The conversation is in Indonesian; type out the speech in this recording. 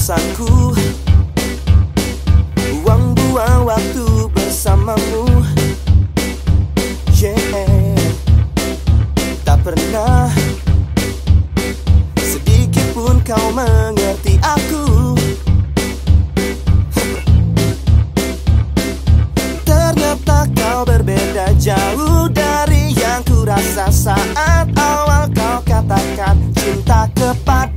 dosaku. Buang-buang waktu bersamamu. Yeah. Tak pernah Sedikit pun kau mengerti aku. Ternyata kau berbeda jauh dari yang kurasa saat awal kau katakan cinta kepada